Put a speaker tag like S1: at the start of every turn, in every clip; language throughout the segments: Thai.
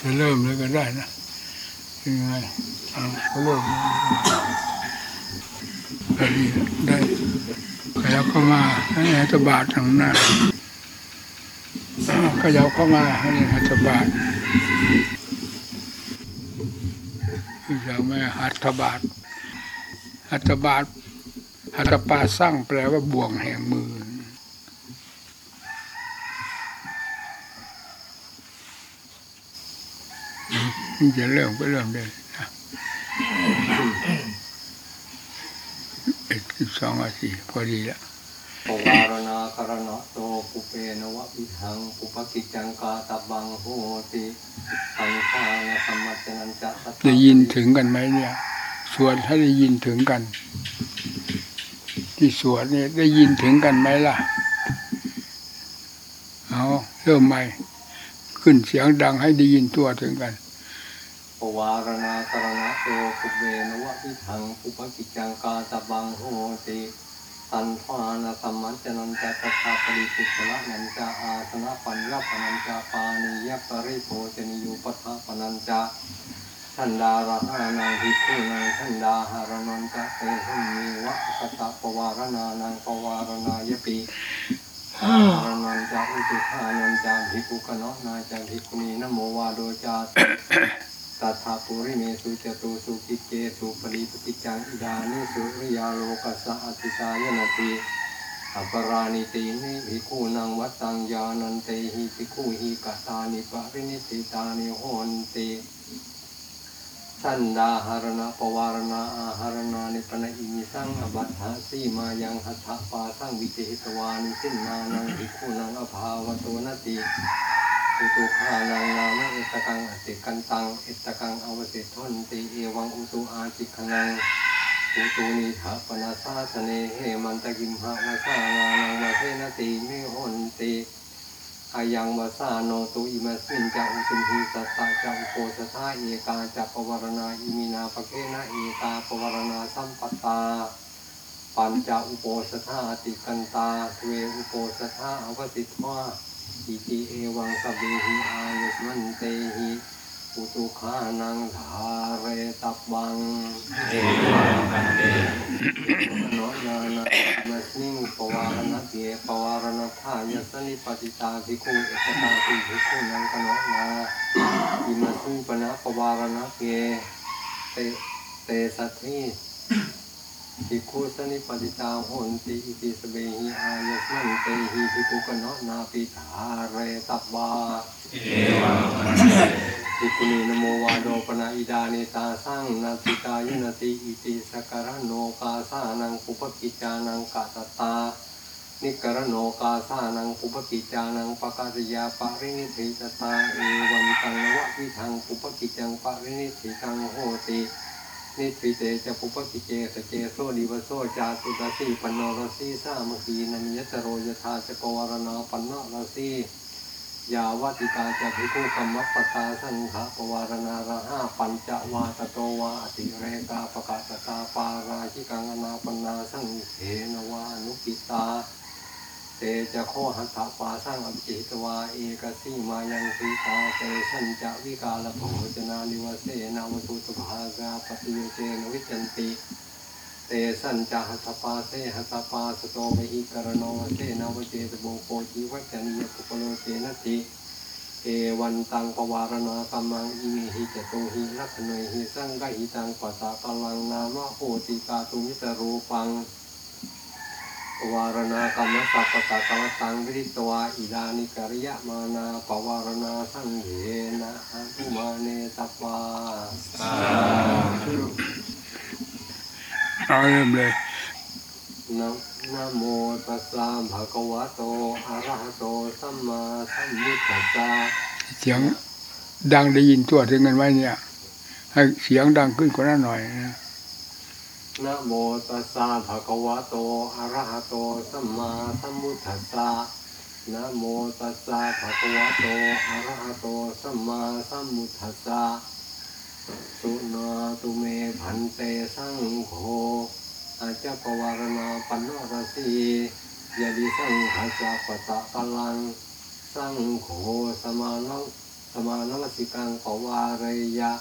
S1: จะเริ่มเลยก็ได้นะยังไงก็เริ่มก็ดีได้ขยับเข้ามาให้หัตบาททางหน้าอ้าวขยับเข้ามาให้หัตบาทอยากไม่หัตบาทหัตบาทหัตปาสร้างแปลว่าบ่วงแห่งมือ นี่จะเริ่มก็เริ่มได้นะเอ็ดสิบสองนาทีพอดีแล้ว
S2: ปวารณาคารณะโตปุเปนวะวิหังปุปกิจจังกาตบังโหติสังฆานะธรรมจนันจะสัทธา
S1: ได้ยินถึงกันไหมเนี่ย สวดให้ได้ยินถึงกัน ที่สวดเนี่ยได้ยินถึงกันไหมล่ะ เอาเริ่มใหม่ ขึ้นเสียงดังให้ได้ยินตัวถึงกัน
S2: ปวารณาคารณะโตปุเปนวะวิหังปุปกิจจังกาตบังโหติสันทานะธรรมจนันจะตถาปริปุชละนันจะอาสนะปัญญปนันจะปานิยปริโภชนิยุปทาปนันจะทันดาระหานังภิกขุนังทันดาหารนันจะเตหุมีวะสตะปวารณานังปวารณายปิหารนันจะอุตุขานันจะภิกขุกนอนาจะภิกขุนีนโมวาโดจา ตัถาปุริเมสุจตุสุกิเจสุปริปติจังอิดานิสุริยาโลกัสสะอติตายนาติอัปราณิตินิภิกขุนังวัตตังยานันเตหิภิกขุหิกัตานิปรินิติตานิโหนติสันดาหารณะปวารณาอาหารณานิปนอิมิสังอบัตถาสีมายังหัตถปาสังวิเจตวานิสินนานังภิกขุนังอภาวโตนติ อุตุขานังนาเอตกังอติกันตังเอตกังอวสิทนติเอวังอุตุอาจิขนังอุตุนิถาปนาสาสเนเหมันตะกิมหาวสานานังวะเทนติมิหนติอายังวาสาโนตุอิมัสมินจะอุตุหิสัตตะจะอุโปสถาเอกาจะปวารณาอิมินาปะเกนะเอกาปวารณาสัมปตาปัญจอุโปสถาติกันตาเทวอุโปสถาอวสิทวา อิติเอวังสบเบหิอายุสมันเตหิอุตุขานังทาเรตับบังโนนานามัสมิงปวารณะเกปวารณทายสนิปติตาภิกขุเอกตาภิกขุนังกโนนาอิมัสมิปนะปวารณะเกเตเตสัทธิ ภิกขุสนิปติตาโหนติอิติสเบหิอายสมันเตหิภิกขุกโนนาปิทาเรตับบาภิกขุนีนโมวาโดปนาอิดาเนตาสังนาติกายุนติอิติสการโนกาสานังปุปกิจานังกาตตานิกรโนกาสานังปุปกิจานังปกาศยาปารินิธิตตาเอวันตังวะวิทังปุปกิจังปารินิธิตังโหติ นิพิเตจะปุปกิเจสเจโซดิวโซจาตุตสีปนโนรสีสามคีนันยตโรยธาจะปวารณาปนโนรสียาวติกาจะภิกขุกรรมปตาสังฆปวารณาระห้าปัญจวาตโตวาอติเรกาปกาตตาปาราชิกังนาปนาสังเทนวานุกิตา เตจะโคหัตถปาสังอภิจิตวาเอกสีมายังสีตาเตสัญจะวิกาลโภจนานิวเสนาวตุตภากาปฏิโยเจนวิจันติเตสัญจะหัตถปาเสหัตถปาสโตมหิกรโนเสนาวเจตโบโกจิวัจนิยปุปโลเจนติเอวันตังปวารณากรรมังอิมิหิจตุหิลักขณยหิสังกหิตังปัสสะกลังนามะโหติกาตุมิตรูปัง วารณากรรมสัพพะตะกวตังวิริตวาอิดานิกริยมานาปวารณาสังเยนะอัตุมาเนตัปปา
S1: เอาเริ่มเลย
S2: นะนะโมตัสสะภะคะวะโตอะระหะโตสัมมาสัมพุทธัสสะ
S1: เสียงดังได้ยินตัวถึงกันไหมเนี่ย ให้เสียงดังขึ้นกว่านั้นหน่อยนะ
S2: นะโมตัสสะภะคะวะโต อะระหะโต สัมมาสัมพุทธัสสะนะโมตัสสะภะคะวะโต อะระหะโต สัมมาสัมพุทธัสสะ สุนาตุเมพันเตสังโฆอาจจะปวารณาปันนรสียดิสังหัสสะปะตะกลัง สังโฆสมานังสมานมสิกังปวารยะ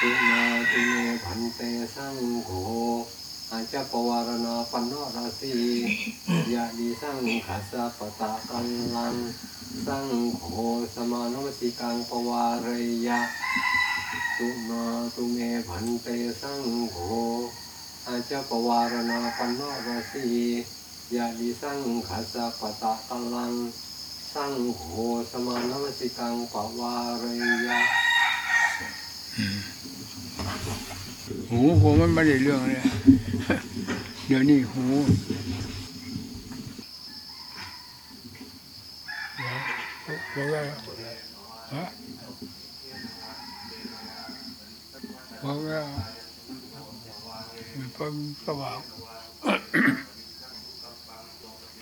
S2: ตุนาตุเมพันเตสังโฆอาจจะปวารณาปันโนราสียะดีสังขัสสะปตะกัลลังสังโฆสมานมสิกังปวารยะตุนาตุเมพันเตสังโฆอาจจะปวารณาปันโนราสียะดีสังขัสสะปตะกัลลังสังโฆสมานวสิกังปวารยะ
S1: หูผมมันไม่ได้เรื่องเลยเดี๋ยวนี้หูเดี๋ยวบอกว่าฮะบอกว่ามันเป็นสว่าง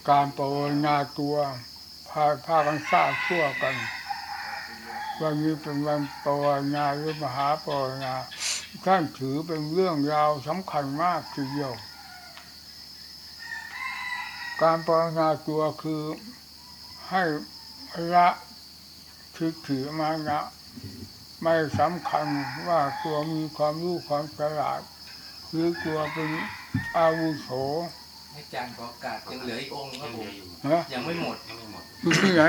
S1: การภาวนาตัวพาพากันสร้างชั่วกัน วันนี้เป็นวันภาวนาหรือมหาภาวนาท่านถือเป็นเรื่องราวสำคัญมากทีเดียว การภาวนาตัวคือให้ละทิฏฐิมานะไม่สำคัญว่าตัวมีความรู้ความฉลาดหรือตัวเป็นอาวุโส
S3: อาจารย์ขอโอกาสยังเหลืออีกองค์ครับผม
S1: นะ
S3: ยังไม่หมดยังไม่หมด
S1: อยู่ที่ไหน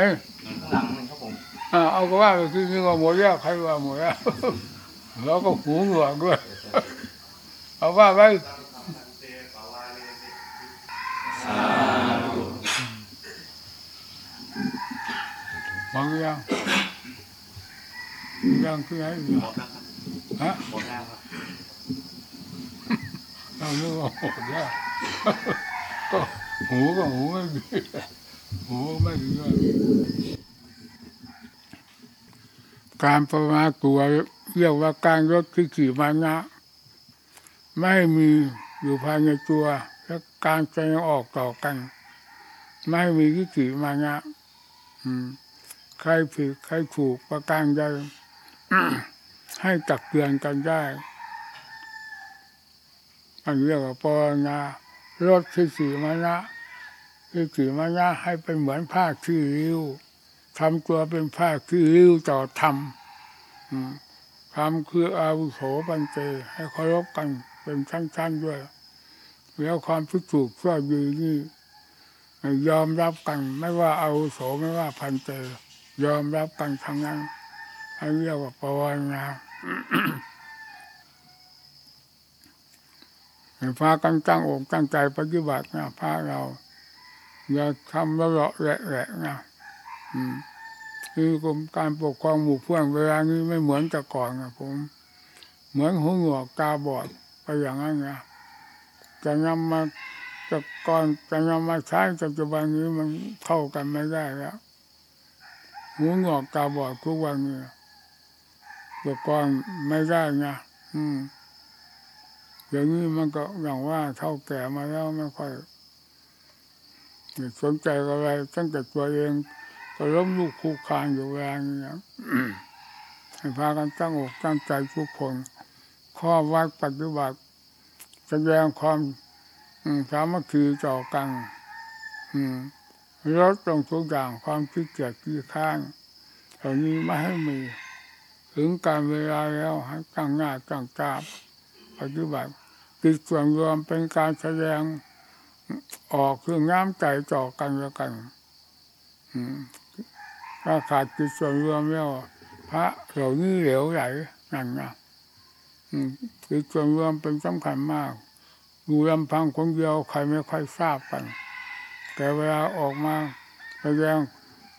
S3: ข้างหลังนึงครับผม
S1: อ่าเอาก็ว่าไปที่นี่ว่าหมดแล้วใครว่าหมดแล้วแล้วก็หูหนวกด้วยเอาว่าไปมองยังยังที่ไหนอยู่
S3: หมดแล้วครับ
S1: ฮะ
S3: หมดแล้วครับ
S1: เราเรื่องว่าหมดแล้วก็หูก็หูไม่ดีหูไม่ดีด้วย การประมาทตัวเรียกว่าการลดที่ขี่มานะไม่มีอยู่ภายในตัวและการแสดงออกต่อกัน ไม่มีทิฏฐิมานะใครผิดใครถูกประการใดให้ตักเตือนกันได้อันเรียกว่าปรณาลดทิฏฐิมานะทิฏฐิมานะให้เป็นเหมือนผ้าขี้ริ้ว ทำตัวเป็นผ้าขี้ริ้วต่อธรรมอืมธรรมคืออาวุโสปันเตให้เคารพกันเป็นชั้นๆด้วย แล้วความทุกข์ถูกชั่วดีนี่ยอมรับกันไม่ว่าอาวุโสไม่ว่าพันเตยอมรับกันทั้งนั้นให้เรียกว่าปวารณาให้พากันตั้งอกตั้งใจปฏิบัตินะพาเราอย่าทำละเลาะแหละนะ คือกรมการปกครองหมู่เพื่อนเวลานี้ไม่เหมือนแต่ก่อนนะผม เหมือนหูหนวกตาบอดไปอย่างนั้นนะจะนำมาแต่ก่อนจะนำมาใช้ปัจจุบันนี้มันเข้ากันไม่ได้แล้วหูหนวกตาบอดทุกวันนี้แต่ก่อนไม่ได้นะอืมเดี๋ยวนี้มันก็อย่างว่าเท่าแก่มาแล้วไม่ค่อยสนใจอะไรตั้งแต่ตัวเอง ก็ล้มลุกคลุกคานอยู่เวลานี้ให้พากันตั้งอกตั้งใจทุกคน ข้อวัดปฏิบัติแสดงความสามัคคีต่อกันลดลงทุกอย่างความขี้เกียจขี้ข้านเหล่านี้ไม่ให้มี ถึงการเวลาแล้วให้ตั้งหน้าตั้งตาปฏิบัติกิจส่วนรวมเป็นการแสดงออกคือน้ำใจต่อกันแล้วกัน ถ้าขาดกิจส่วนรวมแล้วพระเหล่านี้เหลวไหลนั่นนะอืมกิจส่วนรวมเป็นสำคัญมากอยู่ลำพังคนเดียวใครไม่ค่อยทราบกัน แต่เวลาออกมาแสดง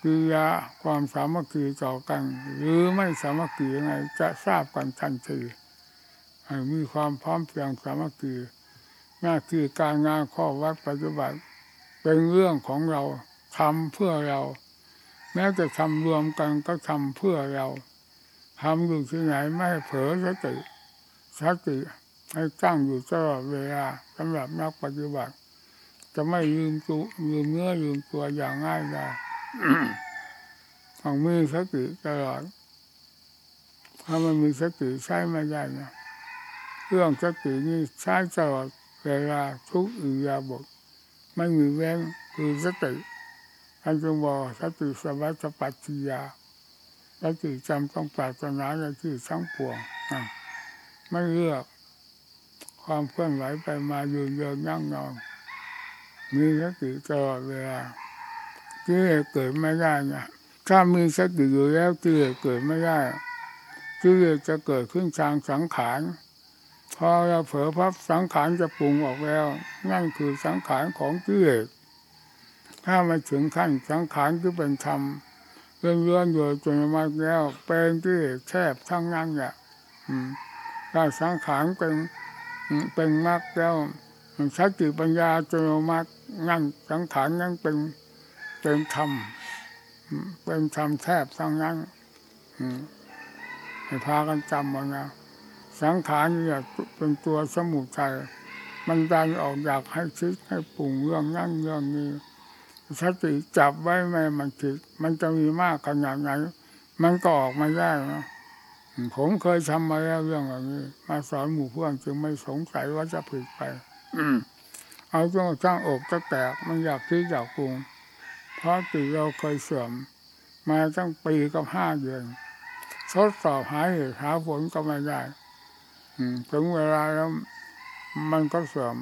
S1: กิริยาความสามัคคีต่อกัน หรือไม่สามัคคียังไงจะทราบกันทันทีมีความพร้อมเพรียงสามัคคีหน้าที่การงานข้อวัดปฏิบัติ เป็นเรื่องของเราทำเพื่อเรา แม้จะทำรวมกันก็ทำเพื่อเราทำอยู่ที่ไหนไม่เผลอสติสติให้ตั้งอยู่ตลอดเวลาสำหรับนักปฏิบัติ จะไม่ลืมตัวลืมเนื้อลืมตัวอย่างง่ายได้ต้องมีสติตลอดถ้ามันมีสติใช้ไม่ได้นะเรื่องสตินี่ใช้ตลอดเวลาทุกอิริยาบถไม่มีเว้นคือสติ ท่านจึงบอกสติสวัสปัจจิยาสติจำต้องปรารถนาในที่ทั้งปวงอะไม่เลือก ความเคลื่อนไหวไปมายืนเดินนั่งนอนมีสติตลอดเวลาที่เกิดไม่ได้นะถ้ามีสติอยู่แล้วที่เกิดไม่ได้ที่จะเกิดขึ้นทางสังขารพอเราเผลอพับสังขารจะปรุงออกแล้ว นั่นคือสังขารของกิเลส ถ้ามาถึงขั้นสังขารที่เป็นธรรมเรื่องเรื่องโดยจนมาแล้วเป็นที่แคบทั้งนั้นเนี่ยถ้าสังขารเป็นเป็นมากแล้วสติปัญญาจนมานั่นสังขารนั้นเป็นเป็นธรรมเป็นธรรมแทบทั้งนั้นให้พากันจำมานะสังขารเนี่ยเป็นตัวสมุทัยมันดันออกอยากให้คิดให้ปรุงเรื่องนั่นเรื่องนี้ สติจับไว้ไม่มันคิดมันจะมีมากขนาดไหนมันก็ออกมาได้นะผมเคยทำมาแล้วเรื่องแบบนี้ มาสอนหมู่เพื่อนจึงไม่สงสัยว่าจะผิดไปอเอาจนสร้างอกจะแตกมันอยากคิดอยากปรุง เพราะติเราเคยเสื่อม มาตั้งปีกับห้าเดือนทดสอบหาเหตุหาผลก็ไม่ได้ถึงเวลาแล้วมันก็เสื่อม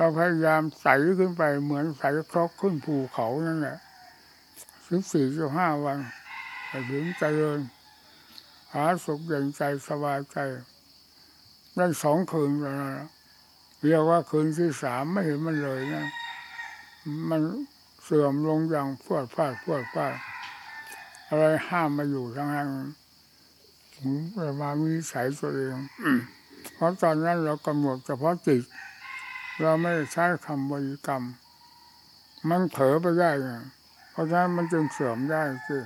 S1: เราพยายามใส่ขึ้นไปเหมือนใส่ครกขึ้นภูเขานั่นแหละสิบสี่สิบห้าวันไปถึงเจริญหาสุขเย็นใจสบายใจได้สองคืนแล้วนะเรียกว่าคืนที่สามไม่เห็นมันเลยนะ มันเสื่อมลงอย่างพวดพลาดพวดพลาดอะไรห้ามมาอยู่ทั้งนั้นเรามาวิสัยตัวเอง เพราะตอนนั้นเรากำหนดเฉพาะจิต เราไม่ใช้คำบริกรรม มันเผลอไปได้ไงเพราะฉะนั้นมันจึงเสื่อมได้สิ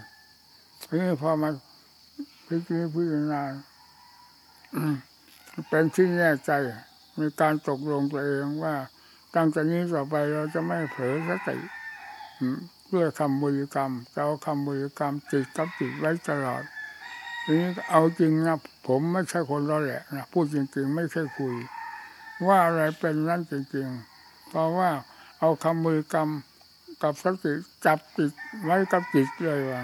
S1: ทีนี้พอมาพิจารณาพิจารณาเป็นที่แน่ใจมีการตกลงตัวเองว่าตั้งแต่นี้ต่อไปเราจะไม่เผลอสติเพื่อคำบริกรรมจะเอาคำบริกรรมจิตกับจิตไว้ตลอดทีนี้เอาจริงนะผมไม่ใช่คนเราแหละนะพูดจริงๆ ไม่ใช่คุย ว่าอะไรเป็นนั่นจริงๆ เพราะว่าเอาคำบริกรรมกับสติจับจิตไว้กับจิตเลยว่า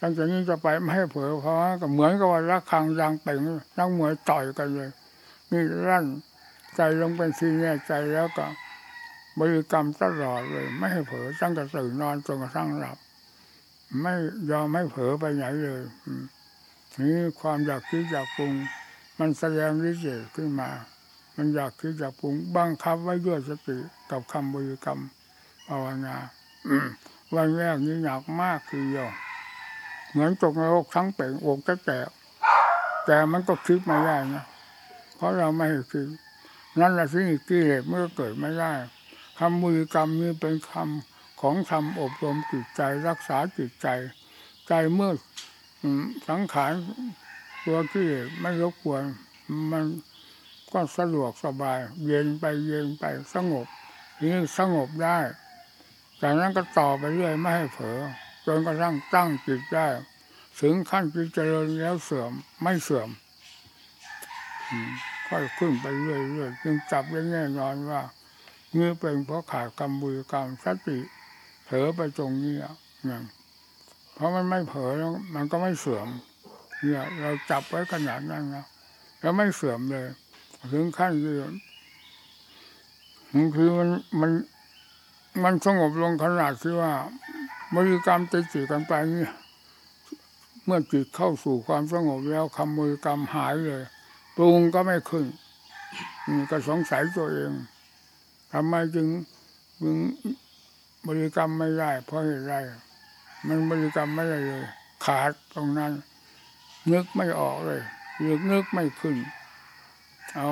S1: ตั้งแต่นี้จะไปไม่ให้เผลอเพราะก็เหมือนกับว่ารักคังยางเป่งนักมวยต่อยกันเลยนี่รั่นใจลงเป็นทีแน่ใจแล้วก็บริกรรมตลอดเลย ไม่ให้เผลอตั้งแต่ตื่นนอนจนกระทั่งหลับ ไม่ยอมไม่เผลอไปไหนเลยนี่ความอยากคิดอยากปรุง มันแสดงวิเศษขึ้นมา มันอยากคิดอยากปรุงบังคับไว้ด้วยสติกับคำบริกรรมภาวนาวันแรกนี่หนักมากคือโยเหมือนตกนรกทั้งเป่งอกจะแตกแต่มันก็คิดไม่ได้นะเพราะเราไม่คิดนั่นแหละที่กิเลสเมื่อเกิดไม่ได้คำมือกรรมนี้เป็นคำของทำอบรมจิตใจรักษาจิตใจ ใจเมื่อสังขารตัวที่ไม่รบกวนมัน ก็สะดวกสบาย เย็นไปเย็นไปสงบนี่สงบได้ จากนั้นก็ต่อไปเรื่อยไม่ให้เผลอจนกระทั่งตั้งจิตได้ ถึงขั้นจิตเจริญแล้วเสื่อมไม่เสื่อมค่อยขึ้นไปเรื่อยๆจึงจับได้แน่นอนว่านี่เป็นเพราะขาดกรรมบุญกรรมสติเผลอไปตรงนี้นี่เพราะมันไม่เผลอแล้วมันก็ไม่เสื่อมเนี่ยเราจับไว้ขนาดนั้นนะแล้วไม่เสื่อมเลย ถึงขั้นที่คือมันมันมันสงบลงขนาดที่ว่าบริกรรมติดจิตกันไปนี่เมื่อจิตเข้าสู่ความสงบแล้วคำบริกรรมหายเลยปรุงก็ไม่ขึ้นก็สงสัยตัวเองทำไมจึงจึงบริกรรมไม่ได้ เพราะเหตุไรมันบริกรรมไม่ได้เลย ขาดตรงนั้น นึกไม่ออกเลยนึกนึกไม่ขึ้น เอา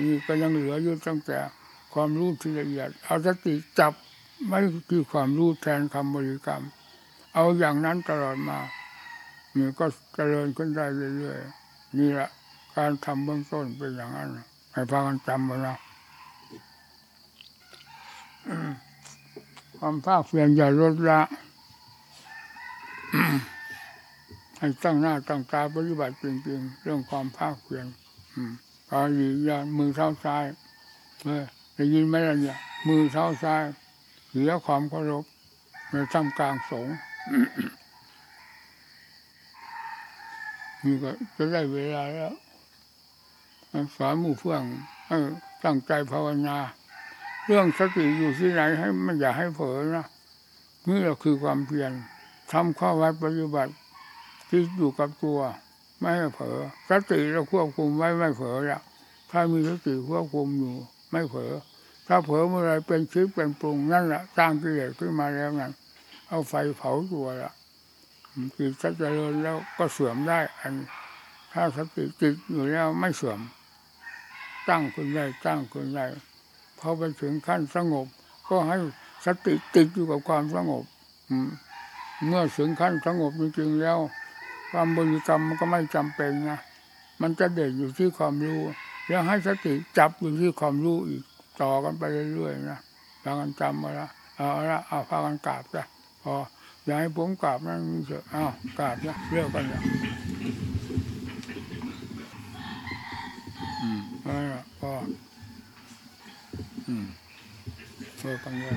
S1: นี่ก็ยังเหลืออยู่ตั้งแต่ความรู้ที่ละเอียด เอาสติจับไม่คือความรู้แทนคำบริกรรม เอาอย่างนั้นตลอดมานี่ก็เจริญขึ้นได้เรื่อยๆนี่แหละการทำเบื้องต้นเป็นอย่างนั้นให้พากันจำไว้นะความภาคเพียรอย่าลดละให้ตั้งหน้าตั้งตาปฏิบัติจริงๆ เรื่องความภาคเพียรพ อดีอย่ามือเท้าซ้ายเออได้ยินไหมล่ะเนี่ยมือเท้าซ้ายเสียความเคารพในทำกลางสงฆ์นี่ก็จะได้เวลาแล้วสอนหมู่เพื่อนให้ตั้งใจภาวนา เรื่องสติอยู่ที่ไหนให้ไม่อย่าให้เผลอนะนี่แหละคือความเพียรทำข้อวัดปฏิบัติที่อยู่กับตัว ไม่ให้เผลอสติเราควบคุมไว้ไม่เผลอละถ้ามีสติควบคุมอยู่ ไม่เผลอถ้าเผลอเมื่อไรเป็นคิดเป็นปรุงนั่นแหละสร้างกิเลสขึ้นมาแล้วนั่นเอาไฟเผาตัวละจิตจะเจริญแล้วก็เสื่อมได้ อัน ถ้าสติจิตอยู่แล้วไม่เสื่อม ตั้งขึ้นได้ตั้งขึ้นได้พอไปถึงขั้นสงบ ก็ให้สติติดอยู่กับความสงบ อืมเมื่อถึงขั้นสงบจริงๆแล้ว ความบริกรรมมันก็ไม่จำเป็นนะมันจะเด่นอยู่ที่ความรู้ แล้วให้สติจับอยู่ที่ความรู้อีกต่อกันไปเรื่อยๆนะพากันจำมาละเอาละเอาพากันกราบจ้ะพออย่าให้ผมกราบนั่นเถอะอ้ากราบนะเลิกกันแล้อืมเอาละพออืมเลิกกันเลย